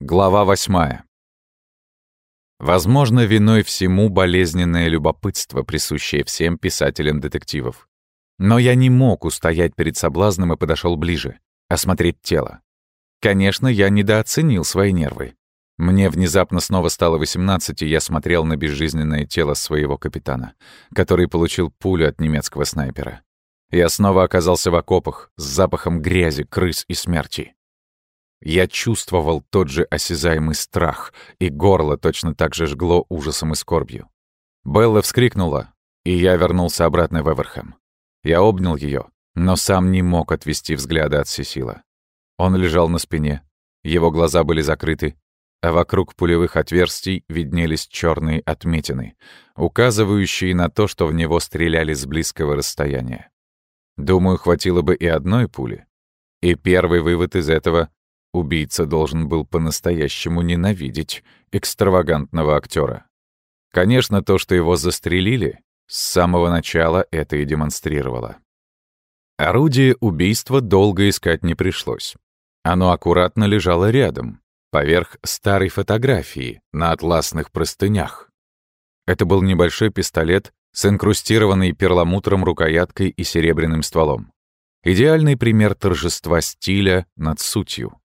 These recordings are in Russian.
Глава восьмая. Возможно, виной всему болезненное любопытство, присущее всем писателям детективов. Но я не мог устоять перед соблазном и подошел ближе, осмотреть тело. Конечно, я недооценил свои нервы. Мне внезапно снова стало 18, и я смотрел на безжизненное тело своего капитана, который получил пулю от немецкого снайпера. Я снова оказался в окопах с запахом грязи, крыс и смерти. Я чувствовал тот же осязаемый страх, и горло точно так же жгло ужасом и скорбью. Белла вскрикнула, и я вернулся обратно в Эверхэм. Я обнял ее, но сам не мог отвести взгляда от Сесила. Он лежал на спине, его глаза были закрыты, а вокруг пулевых отверстий виднелись черные отметины, указывающие на то, что в него стреляли с близкого расстояния. Думаю, хватило бы и одной пули. И первый вывод из этого Убийца должен был по-настоящему ненавидеть экстравагантного актера. Конечно, то, что его застрелили, с самого начала это и демонстрировало. Орудие убийства долго искать не пришлось. Оно аккуратно лежало рядом, поверх старой фотографии на атласных простынях. Это был небольшой пистолет с инкрустированной перламутром рукояткой и серебряным стволом. Идеальный пример торжества стиля над сутью.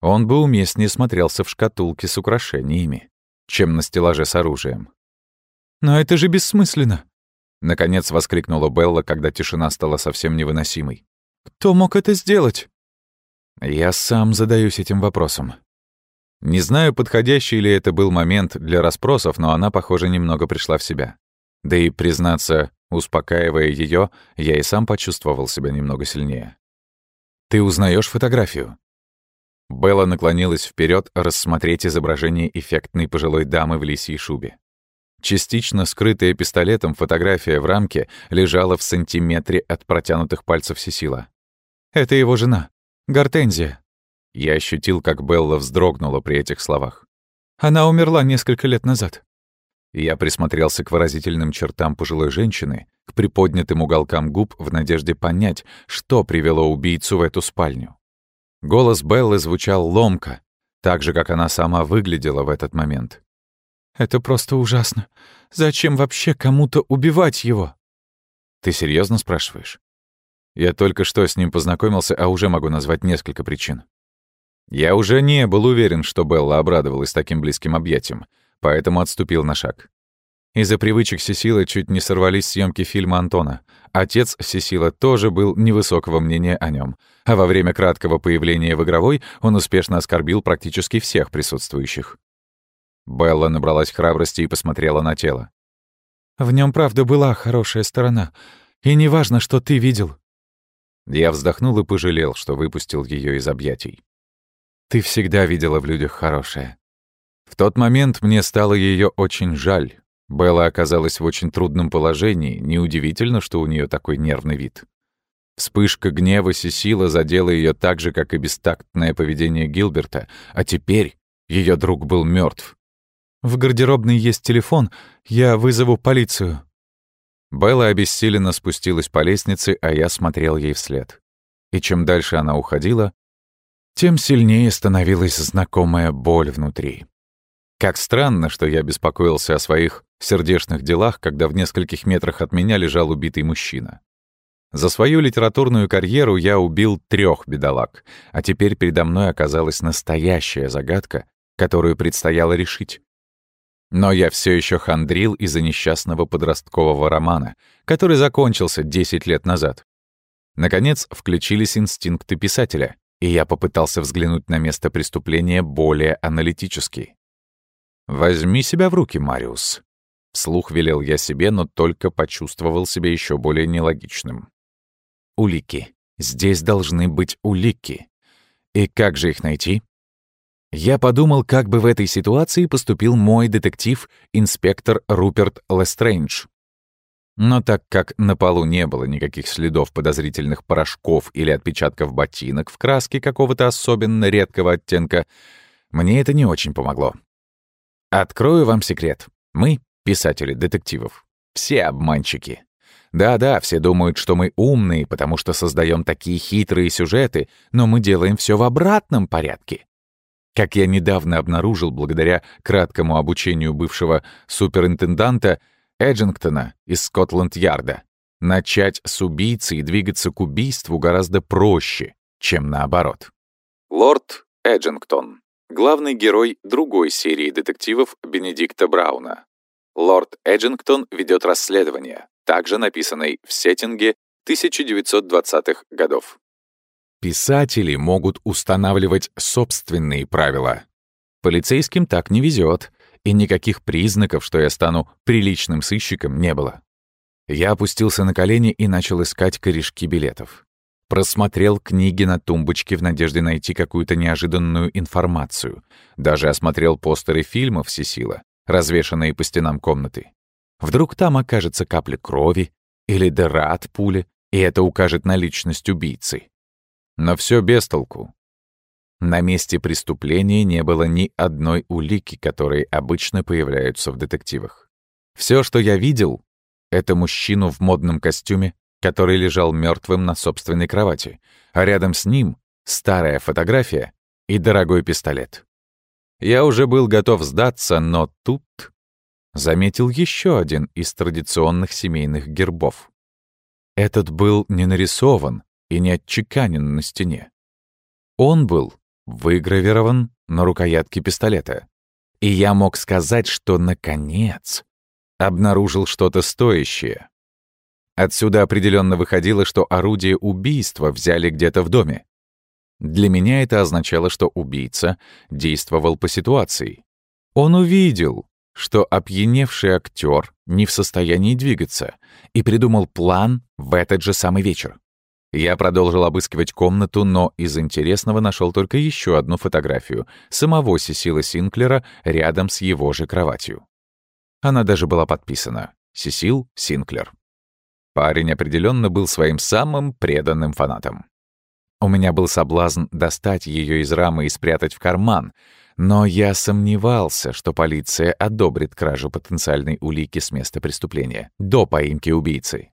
Он бы уместнее смотрелся в шкатулке с украшениями, чем на стеллаже с оружием. «Но это же бессмысленно!» Наконец воскликнула Белла, когда тишина стала совсем невыносимой. «Кто мог это сделать?» Я сам задаюсь этим вопросом. Не знаю, подходящий ли это был момент для расспросов, но она, похоже, немного пришла в себя. Да и, признаться, успокаивая ее, я и сам почувствовал себя немного сильнее. «Ты узнаешь фотографию?» Белла наклонилась вперед рассмотреть изображение эффектной пожилой дамы в лисьей шубе. Частично скрытая пистолетом фотография в рамке лежала в сантиметре от протянутых пальцев Сесила. «Это его жена, Гортензия». Я ощутил, как Белла вздрогнула при этих словах. «Она умерла несколько лет назад». Я присмотрелся к выразительным чертам пожилой женщины, к приподнятым уголкам губ в надежде понять, что привело убийцу в эту спальню. Голос Беллы звучал ломко, так же, как она сама выглядела в этот момент. «Это просто ужасно. Зачем вообще кому-то убивать его?» «Ты серьезно спрашиваешь?» Я только что с ним познакомился, а уже могу назвать несколько причин. Я уже не был уверен, что Белла обрадовалась таким близким объятием, поэтому отступил на шаг. Из-за привычек Сесилы чуть не сорвались съемки фильма Антона. Отец Сесила тоже был невысокого мнения о нем, а во время краткого появления в игровой он успешно оскорбил практически всех присутствующих. Белла набралась храбрости и посмотрела на тело. «В нем правда была хорошая сторона, и неважно, что ты видел». Я вздохнул и пожалел, что выпустил ее из объятий. «Ты всегда видела в людях хорошее». В тот момент мне стало ее очень жаль, Белла оказалась в очень трудном положении, неудивительно, что у нее такой нервный вид. Вспышка гнева Сесила задела ее так же, как и бестактное поведение Гилберта, а теперь ее друг был мертв. «В гардеробной есть телефон, я вызову полицию». Белла обессиленно спустилась по лестнице, а я смотрел ей вслед. И чем дальше она уходила, тем сильнее становилась знакомая боль внутри. Как странно, что я беспокоился о своих сердечных делах, когда в нескольких метрах от меня лежал убитый мужчина. За свою литературную карьеру я убил трех бедолаг, а теперь передо мной оказалась настоящая загадка, которую предстояло решить. Но я все еще хандрил из-за несчастного подросткового романа, который закончился 10 лет назад. Наконец, включились инстинкты писателя, и я попытался взглянуть на место преступления более аналитически. «Возьми себя в руки, Мариус», Вслух велел я себе, но только почувствовал себя еще более нелогичным. Улики. Здесь должны быть улики. И как же их найти? Я подумал, как бы в этой ситуации поступил мой детектив, инспектор Руперт Лестрейндж. Но так как на полу не было никаких следов подозрительных порошков или отпечатков ботинок в краске какого-то особенно редкого оттенка, мне это не очень помогло. Открою вам секрет. Мы писатели детективов. Все обманщики. Да-да, все думают, что мы умные, потому что создаем такие хитрые сюжеты, но мы делаем все в обратном порядке. Как я недавно обнаружил благодаря краткому обучению бывшего суперинтенданта Эджингтона из Скотланд-Ярда, начать с убийцы и двигаться к убийству гораздо проще, чем наоборот. Лорд Эджингтон. Главный герой другой серии детективов Бенедикта Брауна. Лорд Эджингтон ведет расследование, также написанной в сеттинге 1920-х годов. Писатели могут устанавливать собственные правила. Полицейским так не везет, и никаких признаков, что я стану приличным сыщиком, не было. Я опустился на колени и начал искать корешки билетов. Просмотрел книги на тумбочке в надежде найти какую-то неожиданную информацию. Даже осмотрел постеры фильмов Сесила, развешанные по стенам комнаты. Вдруг там окажется капля крови или дыра от пули, и это укажет на личность убийцы. Но все без толку. На месте преступления не было ни одной улики, которые обычно появляются в детективах. Все, что я видел, — это мужчину в модном костюме, который лежал мертвым на собственной кровати, а рядом с ним — старая фотография и дорогой пистолет. Я уже был готов сдаться, но тут заметил еще один из традиционных семейных гербов. Этот был не нарисован и не отчеканен на стене. Он был выгравирован на рукоятке пистолета. И я мог сказать, что, наконец, обнаружил что-то стоящее. Отсюда определенно выходило, что орудие убийства взяли где-то в доме. Для меня это означало, что убийца действовал по ситуации. Он увидел, что опьяневший актер не в состоянии двигаться, и придумал план в этот же самый вечер. Я продолжил обыскивать комнату, но из интересного нашел только еще одну фотографию самого Сесила Синклера рядом с его же кроватью. Она даже была подписана «Сесил Синклер». Парень определенно был своим самым преданным фанатом. У меня был соблазн достать ее из рамы и спрятать в карман, но я сомневался, что полиция одобрит кражу потенциальной улики с места преступления до поимки убийцы.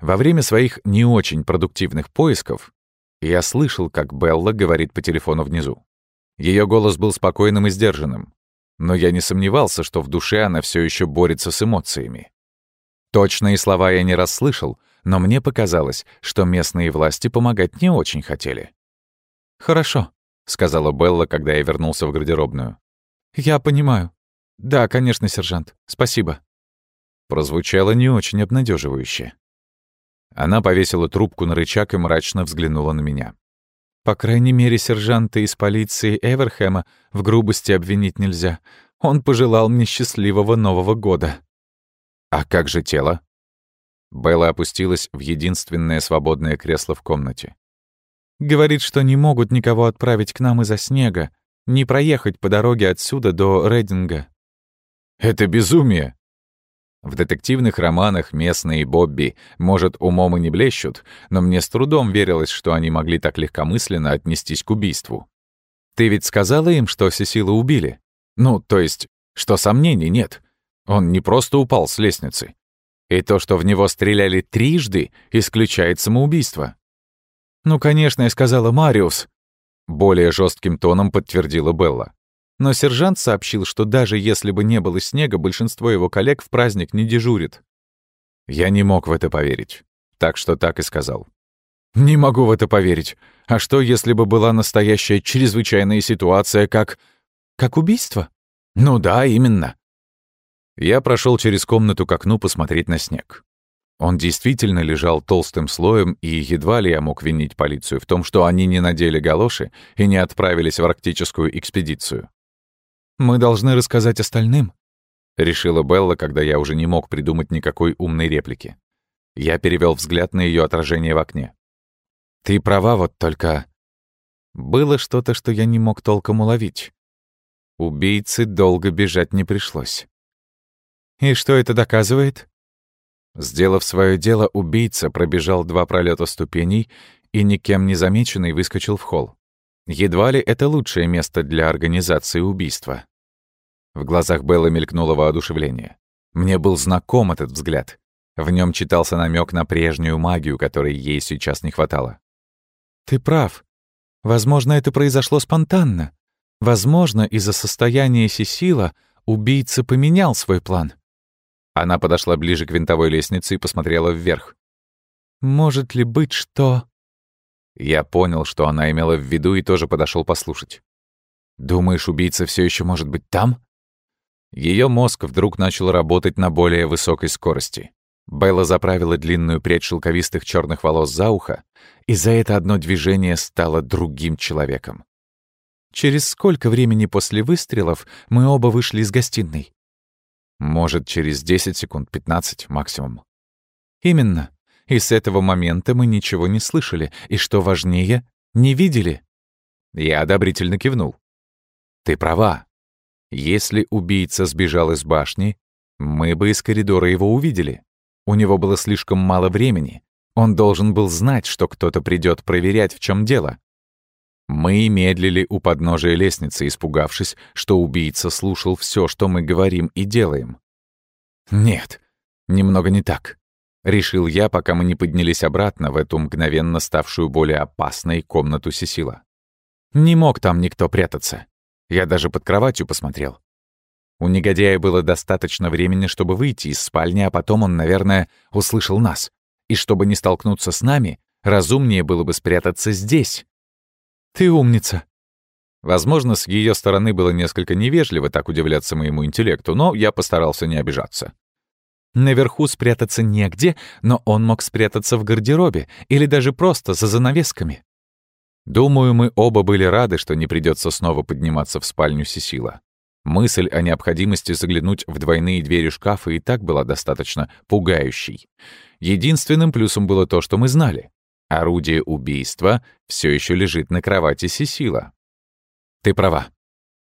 Во время своих не очень продуктивных поисков я слышал, как Белла говорит по телефону внизу. Ее голос был спокойным и сдержанным, но я не сомневался, что в душе она все еще борется с эмоциями. Точные слова я не расслышал, но мне показалось, что местные власти помогать не очень хотели. «Хорошо», — сказала Белла, когда я вернулся в гардеробную. «Я понимаю. Да, конечно, сержант. Спасибо». Прозвучало не очень обнадеживающе. Она повесила трубку на рычаг и мрачно взглянула на меня. «По крайней мере, сержанта из полиции Эверхэма в грубости обвинить нельзя. Он пожелал мне счастливого Нового года». «А как же тело?» Белла опустилась в единственное свободное кресло в комнате. «Говорит, что не могут никого отправить к нам из-за снега, не проехать по дороге отсюда до Рейдинга». «Это безумие!» В детективных романах местные Бобби, может, умом и не блещут, но мне с трудом верилось, что они могли так легкомысленно отнестись к убийству. «Ты ведь сказала им, что Сесила убили? Ну, то есть, что сомнений нет. Он не просто упал с лестницы. И то, что в него стреляли трижды, исключает самоубийство. «Ну, конечно, я сказала Мариус», — более жестким тоном подтвердила Белла. Но сержант сообщил, что даже если бы не было снега, большинство его коллег в праздник не дежурит. Я не мог в это поверить, так что так и сказал. «Не могу в это поверить. А что, если бы была настоящая чрезвычайная ситуация, как... как убийство?» «Ну да, именно. Я прошел через комнату к окну посмотреть на снег. Он действительно лежал толстым слоем, и едва ли я мог винить полицию в том, что они не надели галоши и не отправились в арктическую экспедицию. «Мы должны рассказать остальным», — решила Белла, когда я уже не мог придумать никакой умной реплики. Я перевел взгляд на ее отражение в окне. «Ты права, вот только...» Было что-то, что я не мог толком уловить. Убийце долго бежать не пришлось. «И что это доказывает?» Сделав свое дело, убийца пробежал два пролета ступеней и, никем не замеченный, выскочил в холл. Едва ли это лучшее место для организации убийства. В глазах Беллы мелькнуло воодушевление. Мне был знаком этот взгляд. В нем читался намек на прежнюю магию, которой ей сейчас не хватало. «Ты прав. Возможно, это произошло спонтанно. Возможно, из-за состояния Сесила убийца поменял свой план. Она подошла ближе к винтовой лестнице и посмотрела вверх. «Может ли быть, что...» Я понял, что она имела в виду, и тоже подошел послушать. «Думаешь, убийца все еще может быть там?» Ее мозг вдруг начал работать на более высокой скорости. Белла заправила длинную прядь шелковистых черных волос за ухо, и за это одно движение стала другим человеком. «Через сколько времени после выстрелов мы оба вышли из гостиной?» «Может, через 10 секунд, 15 максимум». «Именно. И с этого момента мы ничего не слышали, и, что важнее, не видели». Я одобрительно кивнул. «Ты права. Если убийца сбежал из башни, мы бы из коридора его увидели. У него было слишком мало времени. Он должен был знать, что кто-то придет проверять, в чем дело. Мы медлили у подножия лестницы, испугавшись, что убийца слушал все, что мы говорим и делаем. Нет, немного не так. Решил я, пока мы не поднялись обратно в эту мгновенно ставшую более опасной комнату Сесила. Не мог там никто прятаться. Я даже под кроватью посмотрел. У негодяя было достаточно времени, чтобы выйти из спальни, а потом он, наверное, услышал нас. И чтобы не столкнуться с нами, разумнее было бы спрятаться здесь. «Ты умница». Возможно, с ее стороны было несколько невежливо так удивляться моему интеллекту, но я постарался не обижаться. Наверху спрятаться негде, но он мог спрятаться в гардеробе или даже просто за занавесками. Думаю, мы оба были рады, что не придется снова подниматься в спальню Сесила. Мысль о необходимости заглянуть в двойные двери шкафа и так была достаточно пугающей. Единственным плюсом было то, что мы знали. Орудие убийства все еще лежит на кровати Сесила. Ты права.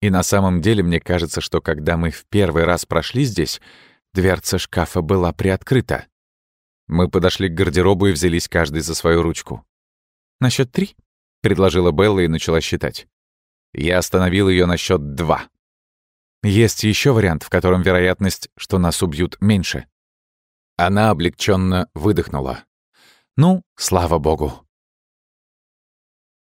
И на самом деле мне кажется, что когда мы в первый раз прошли здесь, дверца шкафа была приоткрыта. Мы подошли к гардеробу и взялись каждый за свою ручку. «На счет три?» — предложила Белла и начала считать. Я остановил ее на счет два. Есть еще вариант, в котором вероятность, что нас убьют, меньше. Она облегченно выдохнула. Ну, слава богу.